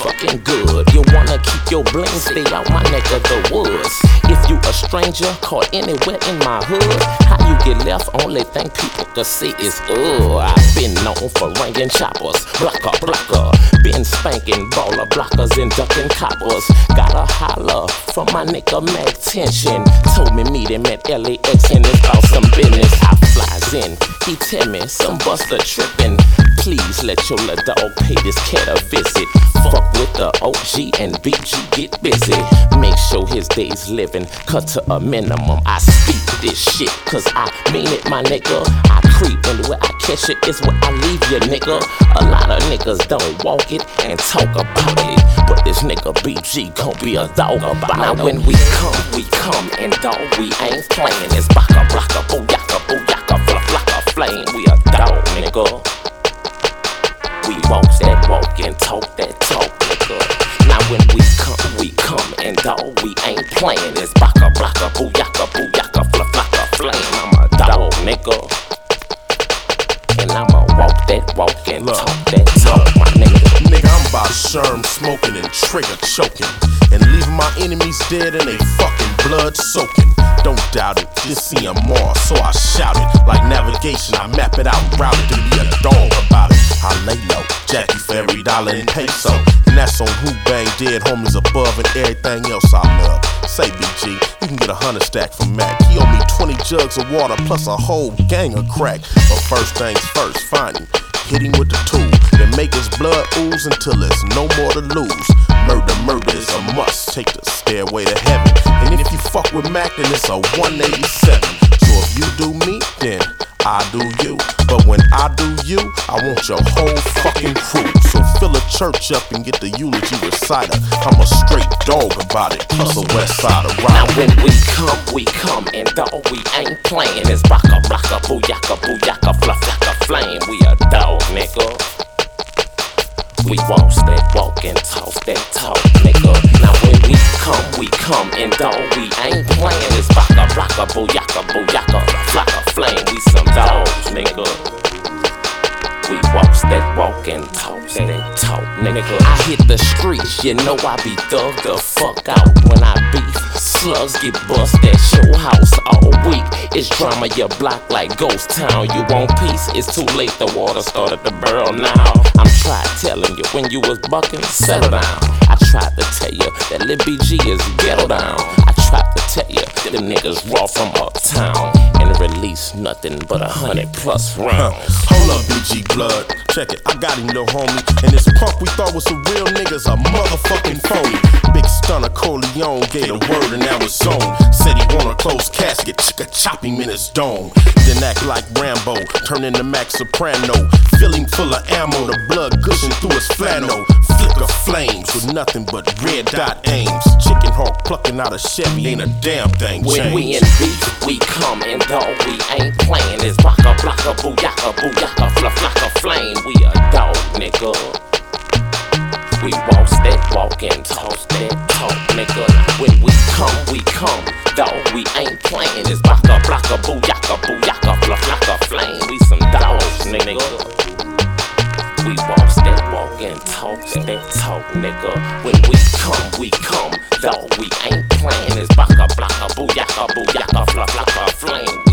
fucking good. You wanna keep your bling, stay out my neck of the woods. If you a stranger caught anywhere in my hood, how you get left? Only thing people can see is uh. I've been known for ringing choppers, blocker, blocker. Been spanking baller blockers and ducking coppers. Got a holler from my nigga Mac Tension. Told me meet him at LAX and it's about some business. I flies in, he tell me some buster trippin'. Please let your little dog pay this cat a visit. Fuck with the OG and BG get busy. Make sure his days living cut to a minimum. I speak this shit cause I mean it, my nigga. I creep and where I catch it is where I leave you, nigga. A lot of niggas don't walk it and talk about it. But this nigga BG gon' be a dog about it. Now when we come, we come and dog, we ain't playing. It's baka blaka, booyaka, booyaka, fla flaka, flame. We a dog, nigga. Playing. It's baka blaka, booyaka, booyaka, fla flaka, flame. I'm a dog, nigga. And I'ma walk that walk and Look, talk that talk, my nigga. Nigga, I'm about sherm smoking and trigger choking. And leaving my enemies dead and they fucking blood soaking. Don't doubt it, just see 'em more. So I shout it like navigation. I map it out, route it to be a dog about it. I lay low, Jackie for every dollar in peso. And that's on who bang dead homies above and everything else I love. Say BG, you can get a hundred stack from Mack. He owe me 20 jugs of water plus a whole gang of crack. But first things first, find him. Hit him with the tool that make his blood ooze until there's no more to lose. Murder, murder is a must. Take the stairway to heaven. And if you fuck with Mack, then it's a 187. So if you do me, then I do you. But when I do you, I want your whole fucking crew. So fill a church up and get the eulogy reciter. I'm a straight dog about it, plus a west side of Now when we come, we come and dog, we ain't playing. It's baka blaka, booyaka, booyaka, fla flaka, flame. We a dog, nigga. We ain't playing. It's baka blaka, booyaka, booyaka, fla flaka, flame. We some dogs, nigga. We walk that walk and talk that talk, nigga. I hit the streets, you know I be thugged the fuck out when I beef. Slugs get bust at your house all week. It's drama, your block like ghost town. You want peace? It's too late. The water started to burn now. I'm trying telling you when you was bucking, settle down. I tried to tell you that Lil BG is ghetto down. Tell you them niggas raw from uptown and release nothing but a hundred plus rounds. Hold up, BG Blood. Check it, I got him, little homie. And this punk we thought was a real nigga's a motherfucking phony. Big Stunna Corleone gave the word and now it's on. Said he want a closed casket, chicka chop him in his dome. Then act like Rambo, turn into Max Soprano. Filling full of ammo, the blood gushing through his flannel. Flicker flames with nothing but red dot aims. Chicken hawk plucking out a Chevy, ain't a damn thing changed. When we in beef, we come and dog, we ain't playing. It's baka blaka, booyaka, booyaka, fla flaka, flame. We a dog, nigga. We walk that walk and talk that talk, nigga. When we come, we come, dog, we ain't playing. It's baka blaka, booyaka, booyaka, fla flaka, flame. We some dogs, nigga. We walk that walk and talk that talk, nigga. When we come, we come, dog, we ain't playing. It's baka blaka, booyaka, booyaka, fla flaka, flame.